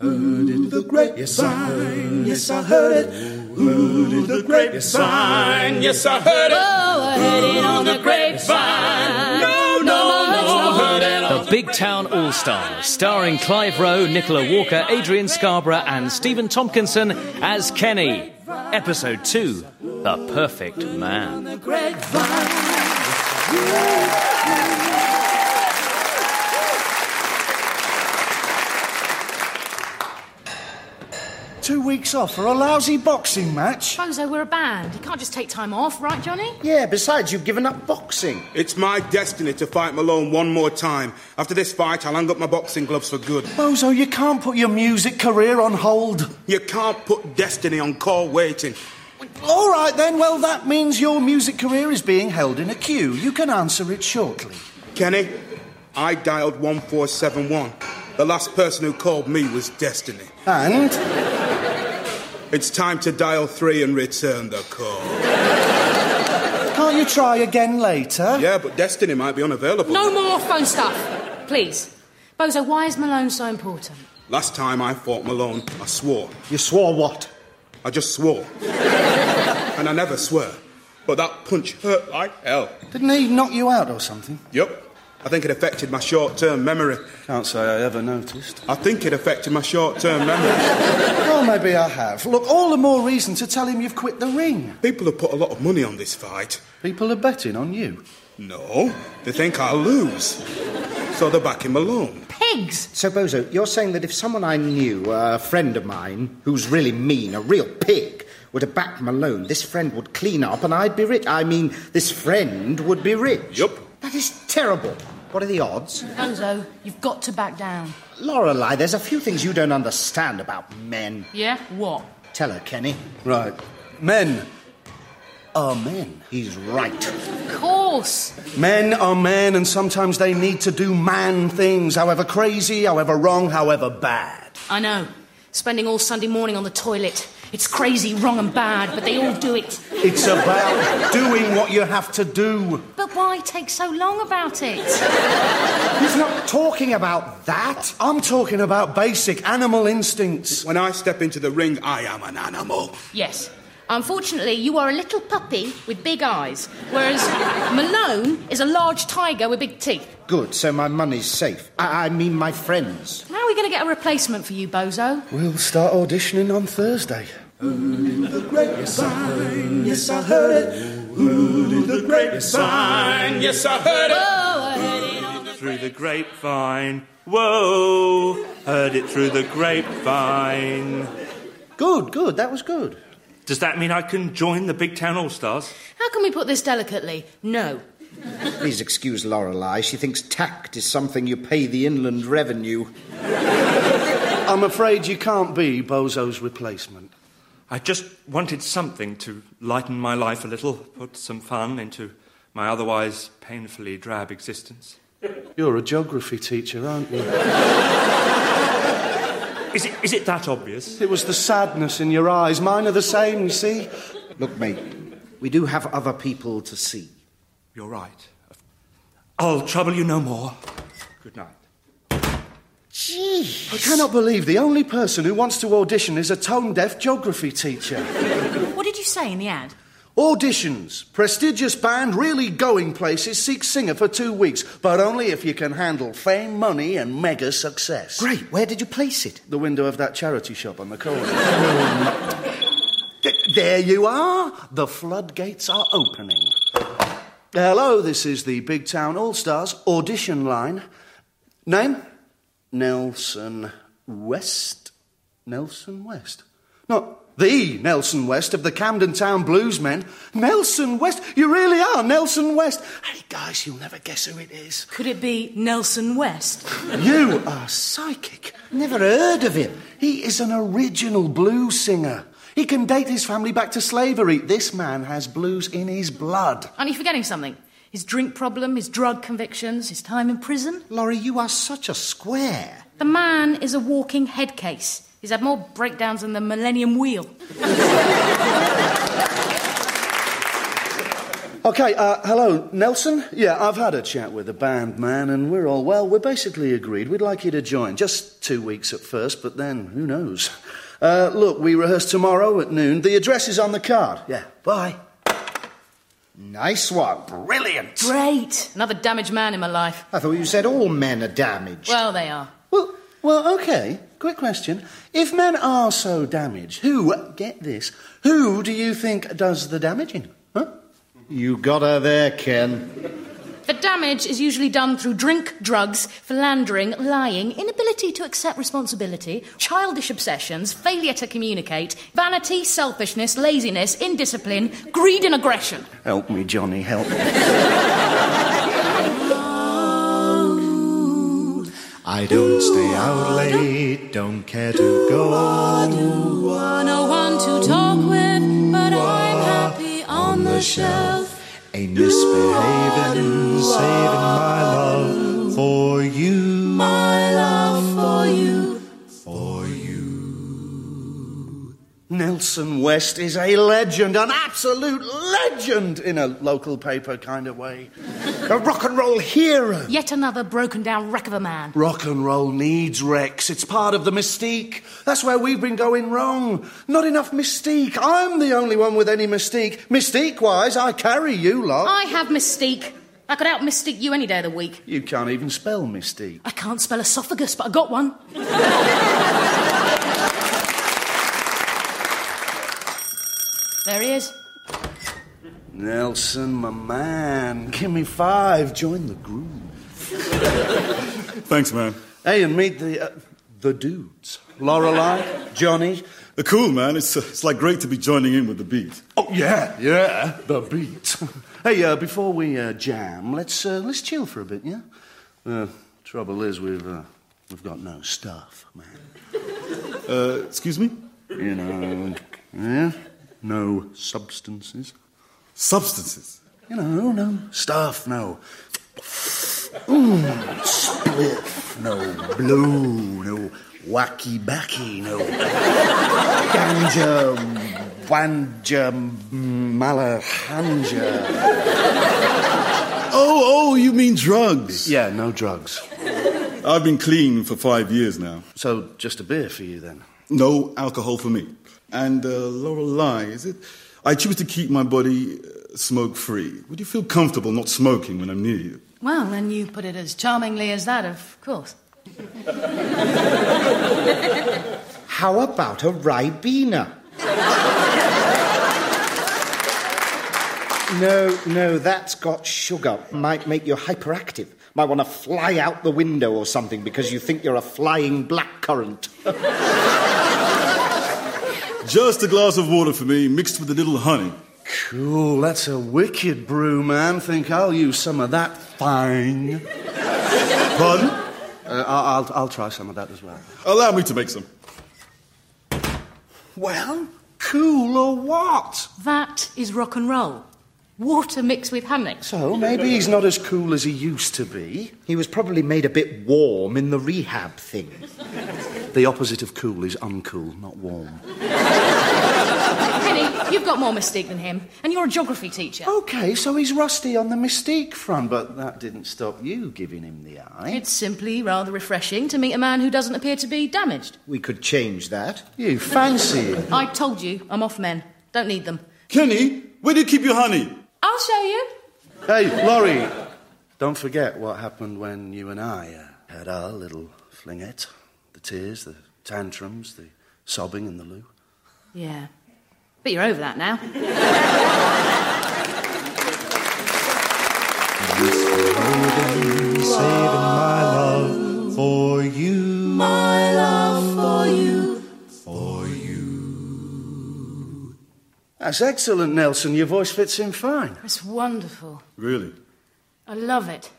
Heard it the grapevine, yes I heard it. Heard it the grapevine, yes I heard it. Oh, I heard it on the grapevine. No, no, no, heard it The Big Town All Stars, starring Clive Rowe, Nicola Walker, Adrian Scarborough, and Stephen Tompkinson as Kenny. Episode 2 The Perfect Man. Two weeks off for a lousy boxing match? Bozo, we're a band. You can't just take time off, right, Johnny? Yeah, besides, you've given up boxing. It's my destiny to fight Malone one more time. After this fight, I'll hang up my boxing gloves for good. Bozo, you can't put your music career on hold. You can't put destiny on call waiting. All right then, well, that means your music career is being held in a queue. You can answer it shortly. Kenny, I dialed 1471. The last person who called me was destiny. And It's time to dial 3 and return the call. can't you try again later? Yeah, but destiny might be unavailable. No more phone stuff, please. Bozo, why is Malone so important? Last time I fought Malone, I swore. You swore what? I just swore. and I never swear. But that punch hurt like hell. Didn't he knock you out or something? Yep. I think it affected my short term memory. Can't say I ever noticed. I think it affected my short term memory. Well, maybe I have. Look, all the more reason to tell him you've quit the ring. People have put a lot of money on this fight. People are betting on you. No, they think I'll lose. So they're backing Malone. Pigs! So, Bozo, you're saying that if someone I knew, a friend of mine, who's really mean, a real pig, were to back Malone, this friend would clean up and I'd be rich. I mean, this friend would be rich. Yup. That is terrible. What are the odds? Bozo, you've got to back down. Lorelei, there's a few things you don't understand about men. Yeah? What? Tell her, Kenny. Right. Men are men. He's right. Of course. Men are men, and sometimes they need to do man things, however crazy, however wrong, however bad. I know. Spending all Sunday morning on the toilet. It's crazy, wrong, and bad, but they all do it. It's about doing what you have to do. But why take so long about it? He's not talking about that. I'm talking about basic animal instincts. When I step into the ring, I am an animal. Yes. Unfortunately, you are a little puppy with big eyes, whereas Malone is a large tiger with big teeth. Good, so my money's safe. I, I mean, my friends. How are we going to get a replacement for you, Bozo? We'll start auditioning on Thursday. The grapevine, yes I heard it. Heard it the grapevine, yes I heard it. Oh, I heard it through the grapevine. Whoa, heard it through the grapevine. Good, good, that was good. Does that mean I can join the Big Town All Stars? How can we put this delicately? No. Please excuse Lorelei. She thinks tact is something you pay the inland revenue. I'm afraid you can't be Bozo's replacement. I just wanted something to lighten my life a little, put some fun into my otherwise painfully drab existence. You're a geography teacher, aren't you? Is it, is it that obvious? It was the sadness in your eyes. Mine are the same, you see. Look, mate, we do have other people to see. You're right. I'll trouble you no more. Good night. I cannot believe the only person who wants to audition is a tone deaf geography teacher. What did you say in the ad? Auditions. Prestigious band really going places seek singer for two weeks, but only if you can handle fame, money, and mega success. Great, where did you place it? The window of that charity shop on the corner. There you are. The floodgates are opening. Hello, this is the Big Town All Stars audition line. Name? Nelson West. Nelson West. Not the Nelson West of the Camden Town Bluesmen. Nelson West. You really are Nelson West. Hey, guys, you'll never guess who it is. Could it be Nelson West? You are psychic. Never heard of him. He is an original blues singer. He can date his family back to slavery. This man has blues in his blood. Aren't you forgetting something? His drink problem, his drug convictions, his time in prison? Laurie, you are such a square. The man is a walking head case. He's had more breakdowns than the Millennium Wheel. Okay, uh, hello, Nelson? Yeah, I've had a chat with the band, man, and we're all, well, we're basically agreed. We'd like you to join. Just two weeks at first, but then, who knows? Uh, look, we rehearse tomorrow at noon. The address is on the card. Yeah, bye. Nice one. Brilliant. Great. Another damaged man in my life. I thought you said all men are damaged. Well, they are. Well, well, okay. Quick question. If men are so damaged, who, get this, who do you think does the damaging? Huh? you got her there, Ken. The damage is usually done through drink, drugs, philandering, lying, inability to accept responsibility, childish obsessions, failure to communicate, vanity, selfishness, laziness, indiscipline, greed, and aggression. Help me, Johnny, help me. I don't stay out late, don't care to go. No one to talk with, but I'm happy on the shelf. Ain't misbehaving, saving my love for you. My love for you. For you. Nelson West is a legend, an absolute legend in a local paper kind of way. A rock and roll hero. Yet another broken down wreck of a man. Rock and roll needs wrecks. It's part of the mystique. That's where we've been going wrong. Not enough mystique. I'm the only one with any mystique. Mystique wise, I carry you lot. I have mystique. I could out mystique you any day of the week. You can't even spell mystique. I can't spell esophagus, but I got one. there he is. Nelson, my man, give me five. Join the groove. Thanks, man. Hey, and meet the uh, the dudes. Lorelei, Johnny. Uh, cool, man. It's, uh, it's like great to be joining in with the beat. Oh yeah, yeah, the beat. hey, uh, before we uh, jam, let's uh, let's chill for a bit, yeah. Uh, trouble is, we've uh, we've got no stuff, man. Uh, excuse me? You know, yeah, no substances. Substances. You know, no stuff, no. Ooh, spliff, no blue, no wacky backy, no ganja, wanja, malahanja. Oh, oh, you mean drugs? Yeah, no drugs. I've been clean for five years now. So just a beer for you then. No alcohol for me. And uh, Lorelei, is it? I choose to keep my body uh, smoke free. Would you feel comfortable not smoking when I'm near you? Well, when you put it as charmingly as that, of course. How about a Ribena? No, no, that's got sugar. Might make you hyperactive. Might want to fly out the window or something because you think you're a flying blackcurrant. Just a glass of water for me, mixed with a little honey. Cool, that's a wicked brew, man. Think I'll use some of that fine. Pardon? Uh, I'll, I'll, I'll try some of that as well. Allow me to make some. Well, cool or what? That is rock and roll. Water mixed with honey. So maybe he's not as cool as he used to be. He was probably made a bit warm in the rehab thing. The opposite of cool is uncool, not warm. Penny, you've got more mystique than him, and you're a geography teacher. Okay, so he's rusty on the mystique front, but that didn't stop you giving him the eye. It's simply rather refreshing to meet a man who doesn't appear to be damaged. We could change that. You fancy him? I told you, I'm off men. Don't need them. Kenny, where do you keep your honey? I'll show you. Hey, Laurie, don't forget what happened when you and I uh, had our little flingette. The tears, the tantrums, the sobbing in the loo. Yeah. But you're over that now. Saving That's excellent, Nelson. Your voice fits in fine. It's wonderful. Really? I love it.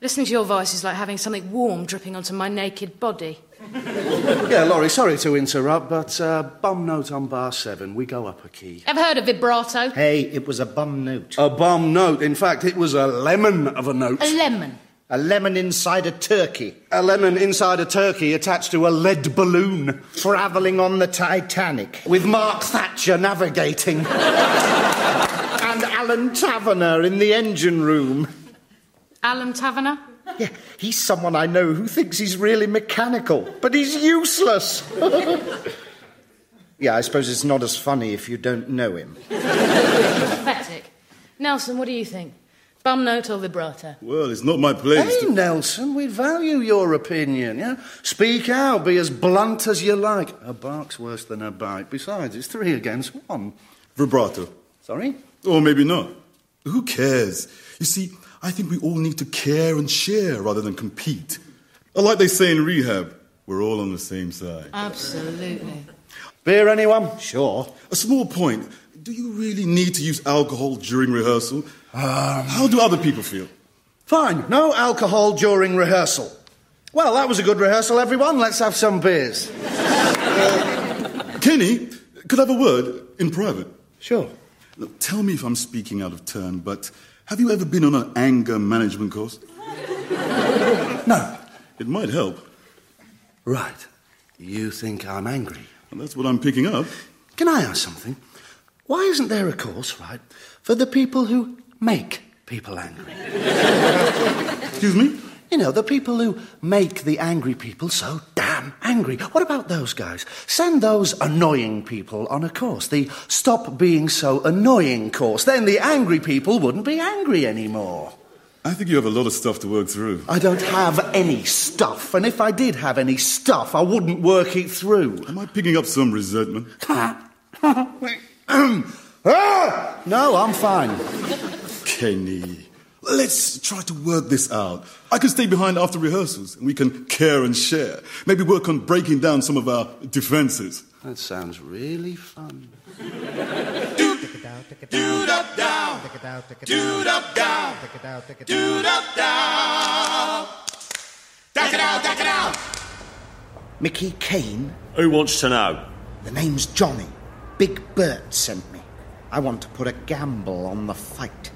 Listening to your voice is like having something warm dripping onto my naked body. Yeah, Laurie, sorry to interrupt, but uh, bum note on bar seven. We go up a key. Ever heard of vibrato? Hey, it was a bum note. A bum note. In fact, it was a lemon of a note. A lemon. A lemon inside a turkey. A lemon inside a turkey attached to a lead balloon. Travelling on the Titanic. With Mark Thatcher navigating. And Alan Taverner in the engine room. Alan Taverner? Yeah, he's someone I know who thinks he's really mechanical, but he's useless. yeah, I suppose it's not as funny if you don't know him. Pathetic. Nelson, what do you think? Bum note or vibrato? Well, it's not my place. Hey, to- Nelson, we value your opinion, yeah? Speak out, be as blunt as you like. A bark's worse than a bite. Besides, it's three against one. Vibrato. Sorry? Or maybe not. Who cares? You see, I think we all need to care and share rather than compete. Or like they say in rehab, we're all on the same side. Absolutely. Beer, anyone? Sure. A small point. Do you really need to use alcohol during rehearsal? How do other people feel? Fine, no alcohol during rehearsal. Well, that was a good rehearsal, everyone. Let's have some beers. Kenny, could I have a word in private? Sure. Look, tell me if I'm speaking out of turn, but have you ever been on an anger management course? No. It might help. Right. You think I'm angry? And that's what I'm picking up. Can I ask something? Why isn't there a course, right, for the people who make people angry? Excuse me? You know, the people who make the angry people so damn angry. What about those guys? Send those annoying people on a course, the stop being so annoying course. Then the angry people wouldn't be angry anymore. I think you have a lot of stuff to work through. I don't have any stuff, and if I did have any stuff, I wouldn't work it through. Am I picking up some resentment? Ah! No, I'm fine. Kenny, let's try to work this out. I can stay behind after rehearsals and we can care and share. Maybe work on breaking down some of our defenses. That sounds really fun. Dude up down, dude up down, dude up down. Duck it out, duck it out. Mickey Kane? Who wants to know? The name's Johnny. Big Bert sent me. I want to put a gamble on the fight.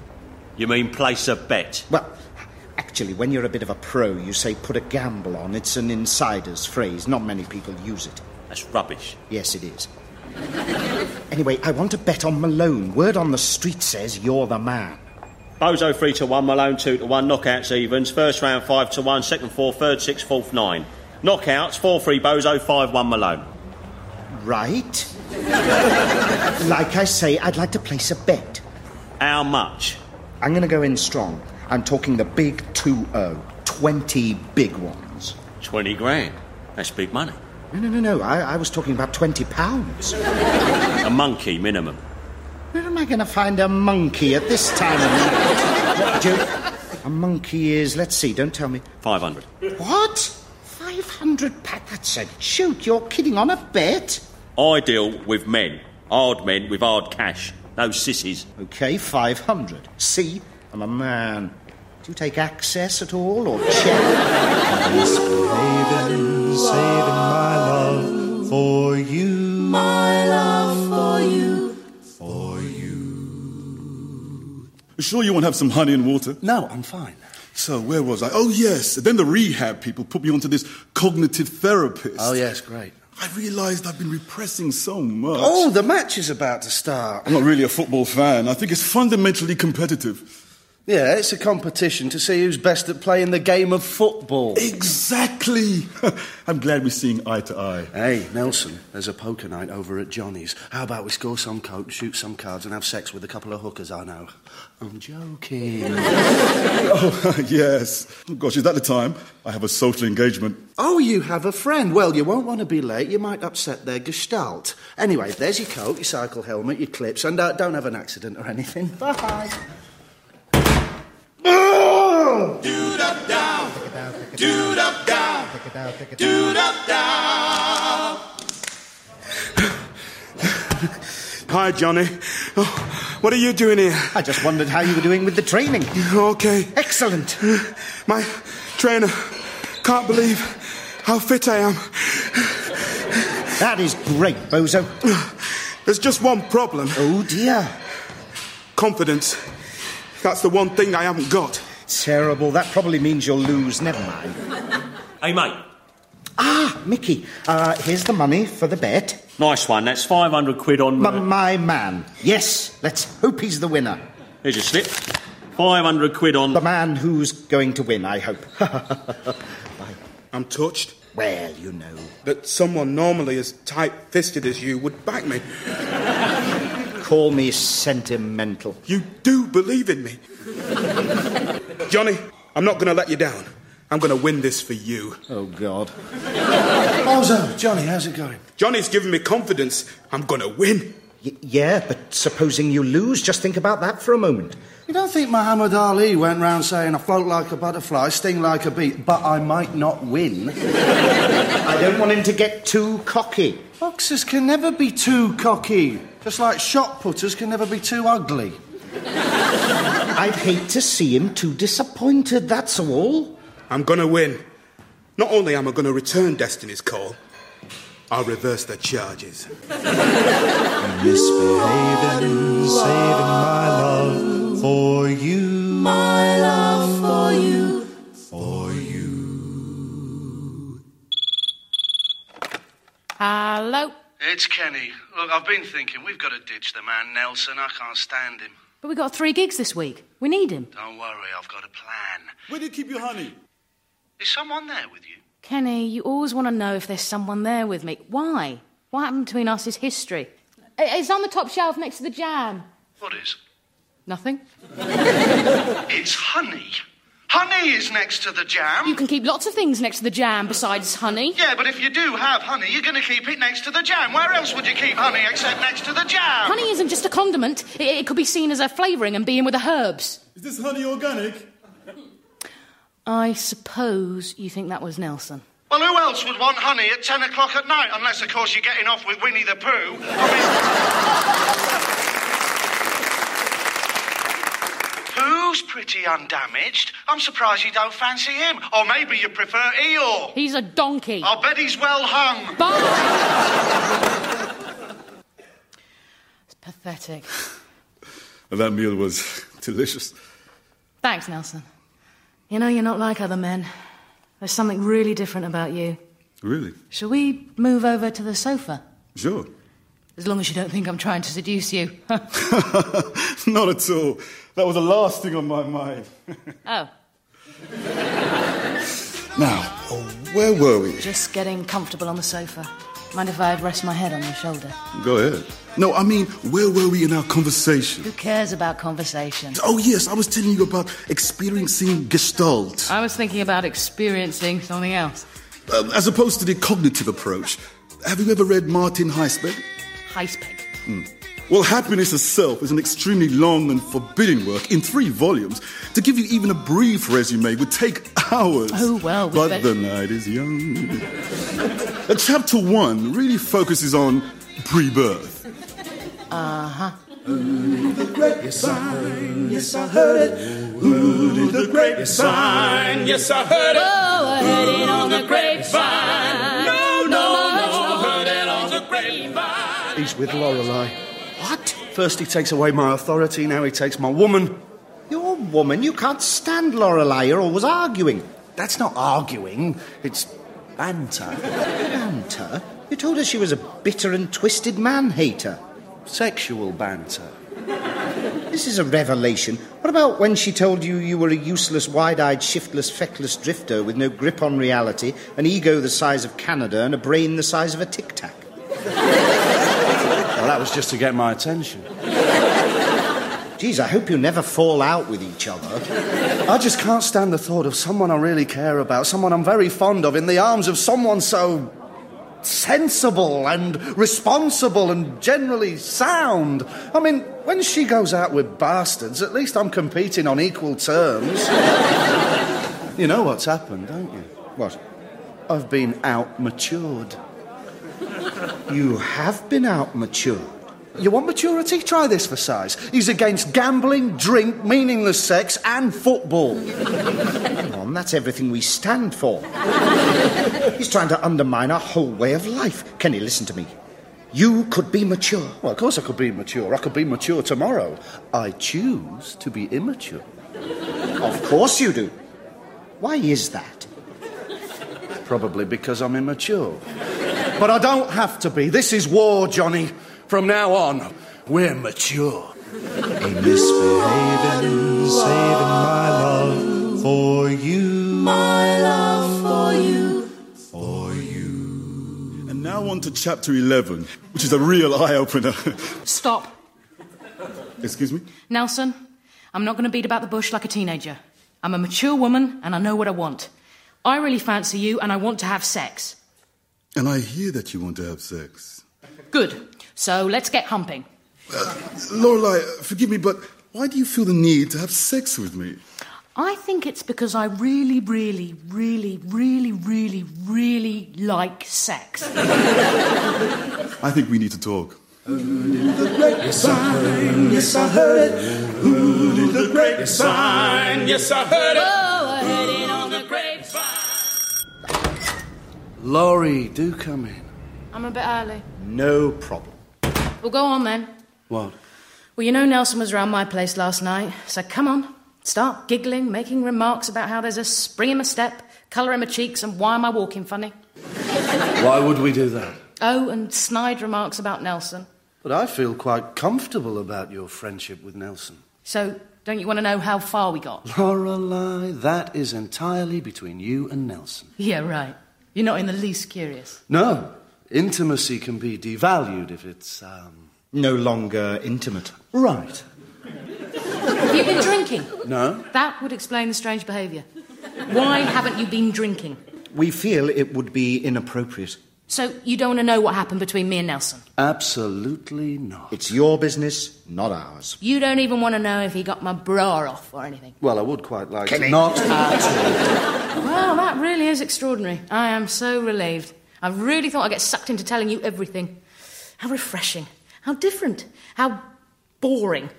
You mean place a bet? Well, actually, when you're a bit of a pro, you say put a gamble on. It's an insider's phrase. Not many people use it. That's rubbish. Yes, it is. anyway, I want to bet on Malone. Word on the street says you're the man. Bozo 3 to 1, Malone 2 to 1, knockouts evens, first round 5 to 1, second 4, third 6, fourth 9. Knockouts 4 3 Bozo, 5 1 Malone. Right? like I say, I'd like to place a bet. How much? I'm going to go in strong. I'm talking the big 2 0. 20 big ones. 20 grand. That's big money. No, no, no, no. I, I was talking about 20 pounds. A monkey minimum. Where am I going to find a monkey at this time of night? A monkey is, let's see, don't tell me. 500. What? 500 pat? That's a joke. You're kidding on a bet? I deal with men. Hard men with hard cash. No sissies. Okay, 500. See, I'm a man. Do you take access at all or check? Misbehaving, saving my love for you. My love for you. For you. Sure, you want to have some honey and water? No, I'm fine. So, where was I? Oh, yes. Then the rehab people put me onto this cognitive therapist. Oh, yes, great. I realized I've been repressing so much. Oh, the match is about to start. I'm not really a football fan. I think it's fundamentally competitive. Yeah, it's a competition to see who's best at playing the game of football. Exactly. I'm glad we're seeing eye to eye. Hey, Nelson, there's a poker night over at Johnny's. How about we score some coke, shoot some cards, and have sex with a couple of hookers I know? I'm joking. Oh, yes. Oh, gosh, is that the time? I have a social engagement. oh, you have a friend. Well, you won't want to be late. You might upset their gestalt. Anyway, there's your coat, your cycle helmet, your clips, and uh, don't have an accident or anything. Bye. Up down. Dood up down. Up down. Hi, Johnny. Oh, what are you doing here? I just wondered how you were doing with the training. Okay. Excellent. My trainer can't believe how fit I am. That is great, Bozo. There's just one problem Oh, dear. confidence. That's the one thing I haven't got. Terrible. That probably means you'll lose. Never mind. Hey, mate. Ah, Mickey, uh, here's the money for the bet. Nice one. That's 500 quid on. M- my man. Yes, let's hope he's the winner. Here's your slip. 500 quid on. The man who's going to win, I hope. I'm touched well, you know. that someone normally as tight fisted as you would back me. Call me sentimental. You do believe in me. Johnny, I'm not going to let you down. I'm going to win this for you. Oh, God. Bozo, Johnny, how's it going? Johnny's giving me confidence. I'm going to win. Y- yeah, but supposing you lose, just think about that for a moment. You don't think Muhammad Ali went round saying, I float like a butterfly, sting like a bee, but I might not win? I don't want him to get too cocky. Boxers can never be too cocky, just like shot putters can never be too ugly. I'd hate to see him too disappointed, that's all. I'm going to win. Not only am I going to return Destiny's call, I'll reverse the charges. Misbehaving, saving my love for you. My love for you. For you. Hello. It's Kenny. Look, I've been thinking we've got to ditch the man Nelson. I can't stand him. But we got three gigs this week. We need him. Don't worry, I've got a plan. Where do you keep your honey? Is someone there with you? Kenny, you always want to know if there's someone there with me. Why? What happened between us is history. It's on the top shelf next to the jam. What is? Nothing? It's honey. Honey is next to the jam. You can keep lots of things next to the jam besides honey. Yeah, but if you do have honey, you're going to keep it next to the jam. Where else would you keep honey except next to the jam? Honey isn't just a condiment. It, it could be seen as a flavouring and being with the herbs. Is this honey organic? I suppose you think that was Nelson. Well, who else would want honey at 10 o'clock at night? Unless, of course, you're getting off with Winnie the Pooh. I mean... Pooh's pretty undamaged. I'm surprised you don't fancy him. Or maybe you prefer Eeyore. He's a donkey. I'll bet he's well hung. Bye. it's pathetic. And that meal was delicious. Thanks, Nelson. You know, you're not like other men. There's something really different about you. Really? Shall we move over to the sofa? Sure. As long as you don't think I'm trying to seduce you. Not at all. That was the last thing on my mind. oh, Now, oh, where were we? just getting comfortable on the sofa. Mind if I rest my head on your shoulder? Go ahead. No, I mean, where were we in our conversation? Who cares about conversation? Oh, yes, I was telling you about experiencing Gestalt. I was thinking about experiencing something else. Um, as opposed to the cognitive approach. Have you ever read Martin Heisberg? Heispeg. Well, Happiness Itself is an extremely long and forbidding work in three volumes. To give you even a brief resume would take hours. Oh, well, we But bet- the night is young. Chapter one really focuses on pre birth. Uh huh. Grapevine, yes, I heard it. Who did the grapevine? Yes, I heard it. Oh, I heard it With Lorelei. What? First he takes away my authority, now he takes my woman. Your woman, you can't stand Lorelei. You're always arguing. That's not arguing, it's banter. Banter? You told us she was a bitter and twisted man hater. Sexual banter. This is a revelation. What about when she told you you were a useless, wide eyed, shiftless, feckless drifter with no grip on reality, an ego the size of Canada, and a brain the size of a tic tac? Well, that was just to get my attention. Geez, I hope you never fall out with each other. I just can't stand the thought of someone I really care about, someone I'm very fond of, in the arms of someone so sensible and responsible and generally sound. I mean, when she goes out with bastards, at least I'm competing on equal terms. you know what's happened, don't you? What? I've been out matured. You have been out mature. You want maturity? Try this for size. He's against gambling, drink, meaningless sex, and football. Come on, that's everything we stand for. He's trying to undermine our whole way of life. Kenny, listen to me. You could be mature. Well, of course I could be mature. I could be mature tomorrow. I choose to be immature. Of course you do. Why is that? Probably because I'm immature. But I don't have to be. This is war, Johnny. From now on, we're mature. A misbehaving, saving my love for you. My love for you. For you. And now on to chapter 11, which is a real eye opener. Stop. Excuse me? Nelson, I'm not going to beat about the bush like a teenager. I'm a mature woman and I know what I want. I really fancy you and I want to have sex. And I hear that you want to have sex. Good. So let's get humping. Uh, Lorelei, forgive me, but why do you feel the need to have sex with me? I think it's because I really, really, really, really, really, really like sex. I think we need to talk. Grapevine, yes, I heard it. Who did the grapevine? Yes, I heard it. Oh, I heard it Laurie, do come in. I'm a bit early. No problem. Well, go on then. What? Well, you know Nelson was round my place last night, so come on. Start giggling, making remarks about how there's a spring in my step, colour in my cheeks, and why am I walking funny? Why would we do that? Oh, and snide remarks about Nelson. But I feel quite comfortable about your friendship with Nelson. So, don't you want to know how far we got? Lorelei, that is entirely between you and Nelson. Yeah, right. You're not in the least curious. No, intimacy can be devalued if it's, um. No longer intimate. Right. Have you been drinking? No? That would explain the strange behaviour. Why haven't you been drinking? We feel it would be inappropriate. So, you don't want to know what happened between me and Nelson? Absolutely not. It's your business, not ours. You don't even want to know if he got my bra off or anything. Well, I would quite like Kenny. to. Not at all. Well, that really is extraordinary. I am so relieved. I really thought I'd get sucked into telling you everything. How refreshing. How different. How boring.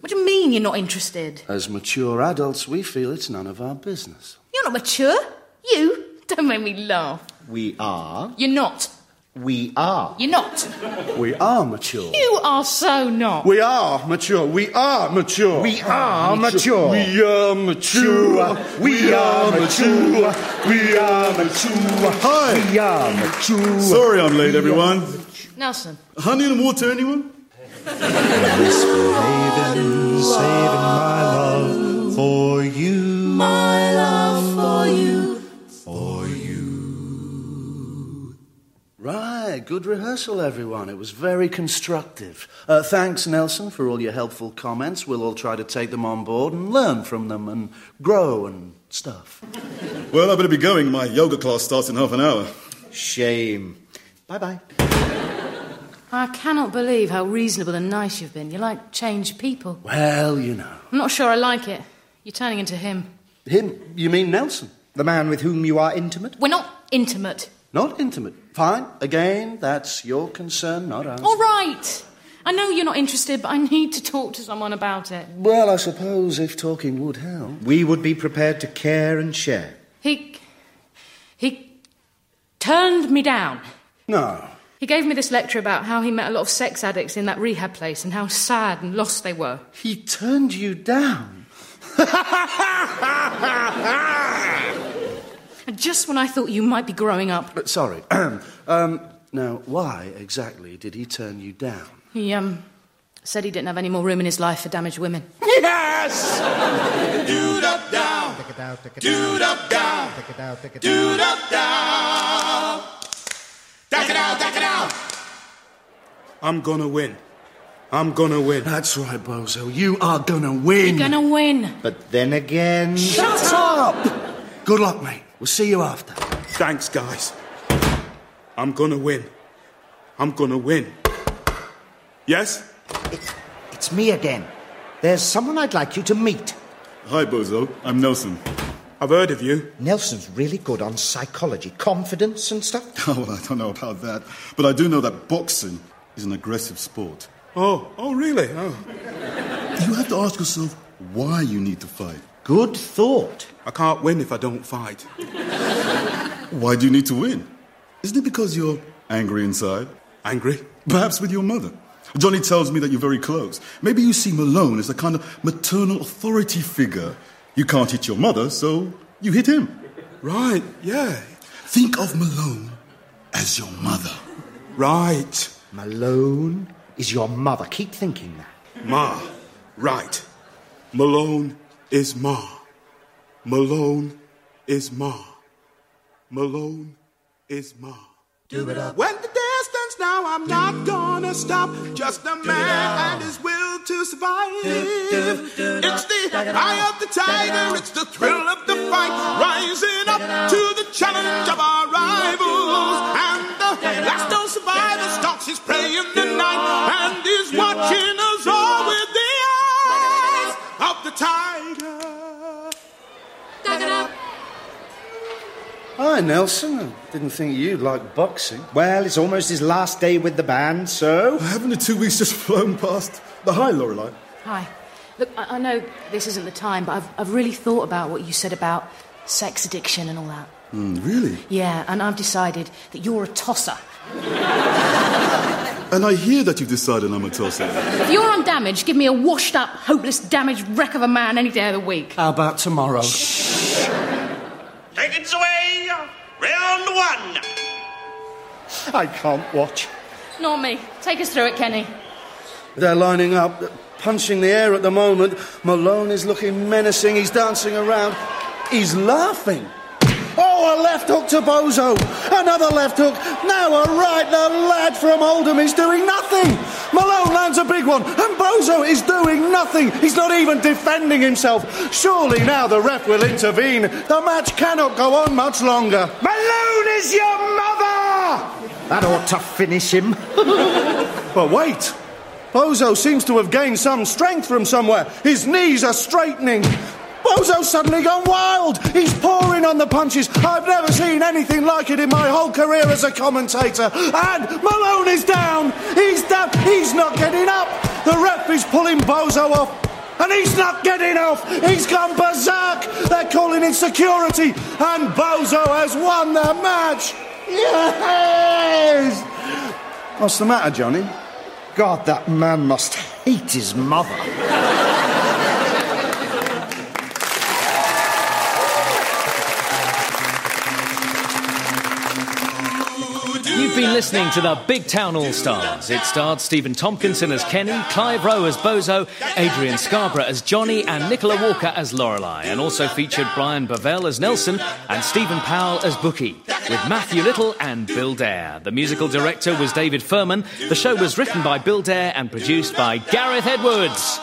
What do you mean you're not interested? As mature adults, we feel it's none of our business. You're not mature. You? Don't make me laugh. We are. You're not. We are. You're not. We are mature. You are so not. We are mature. We are mature. We are mature. We are mature. We are mature. We are mature. Hi! We are mature. Sorry I'm late, everyone. Nelson. Honey and water, anyone? Misbehaving, saving my good rehearsal, everyone. It was very constructive. Uh, thanks, Nelson, for all your helpful comments. We'll all try to take them on board and learn from them and grow and stuff. Well, I better be going. My yoga class starts in half an hour. Shame. Bye bye. I cannot believe how reasonable and nice you've been. You're like changed people. Well, you know. I'm not sure I like it. You're turning into him. Him? You mean Nelson? The man with whom you are intimate? We're not intimate. Not intimate. Fine. Again, that's your concern, not ours. All right. I know you're not interested, but I need to talk to someone about it. Well, I suppose if talking would help. We would be prepared to care and share. He. He turned me down. No. He gave me this lecture about how he met a lot of sex addicts in that rehab place and how sad and lost they were. He turned you down. And just when I thought you might be growing up, But sorry. um, now, why exactly did he turn you down? he um said he didn't have any more room in his life for damaged women. Yes! Dude up down. Dude up down. Dude up down. Duck it out, duck it out. I'm gonna win. I'm gonna win. That's right, Bozo. You are gonna win. You're gonna win. But then again. Shut up! Good luck, mate. We'll see you after. Thanks, guys. I'm gonna win. I'm gonna win. Yes? It's, it's me again. There's someone I'd like you to meet. Hi, Bozo. I'm Nelson. I've heard of you. Nelson's really good on psychology, confidence and stuff. Oh, well, I don't know about that. But I do know that boxing is an aggressive sport. Oh, oh, really? Oh. You have to ask yourself why you need to fight. Good thought. I can't win if I don't fight. Why do you need to win? Isn't it because you're angry inside? Angry? Perhaps with your mother. Johnny tells me that you're very close. Maybe you see Malone as a kind of maternal authority figure. You can't hit your mother, so you hit him. Right, yeah. Think of Malone as your mother. Right. Malone is your mother. Keep thinking that. Ma. Right. Malone is Ma. Malone is Ma. Malone is Ma. Do it up. When the distance now, I'm not gonna stop. Just a man and his will to survive. It's the eye of the tiger, it's the thrill of the fight, rising up to the challenge of our rivals. And the last known survivor stalks his prey in the night and Hi, Nelson. I didn't think you'd like boxing. Well, it's almost his last day with the band, so. Haven't the two weeks just flown past? The hi, Lorelei. Hi. Look, I, I know this isn't the time, but I've, I've really thought about what you said about sex addiction and all that. Mm, really? Yeah, and I've decided that you're a tosser. And I hear that you've decided I'm a tosser. If you're undamaged, give me a washed up, hopeless, damaged wreck of a man any day of the week. How about tomorrow? Take it away. Round one. I can't watch. Nor me. Take us through it, Kenny. They're lining up, punching the air at the moment. Malone is looking menacing. He's dancing around. He's laughing. Oh, a left hook to Bozo. Another left hook. Now a right. The lad from Oldham is doing nothing. Malone a big one, and Bozo is doing nothing. He's not even defending himself. Surely now the ref will intervene. The match cannot go on much longer. Malone is your mother! That ought to finish him. But wait. Bozo seems to have gained some strength from somewhere. His knees are straightening. Bozo's suddenly gone wild. He's pouring on the punches. I've never seen anything like it in my whole career as a commentator. And Malone is down. He's down. He's not getting up. The ref is pulling Bozo off. And he's not getting off. He's gone berserk. They're calling in security. And Bozo has won the match. Yes! What's the matter, Johnny? God, that man must hate his mother. You've been listening to the Big Town All Stars. It starred Stephen Tompkinson as Kenny, Clive Rowe as Bozo, Adrian Scarborough as Johnny, and Nicola Walker as Lorelei, and also featured Brian Bovell as Nelson and Stephen Powell as Bookie, with Matthew Little and Bill Dare. The musical director was David Furman. The show was written by Bill Dare and produced by Gareth Edwards.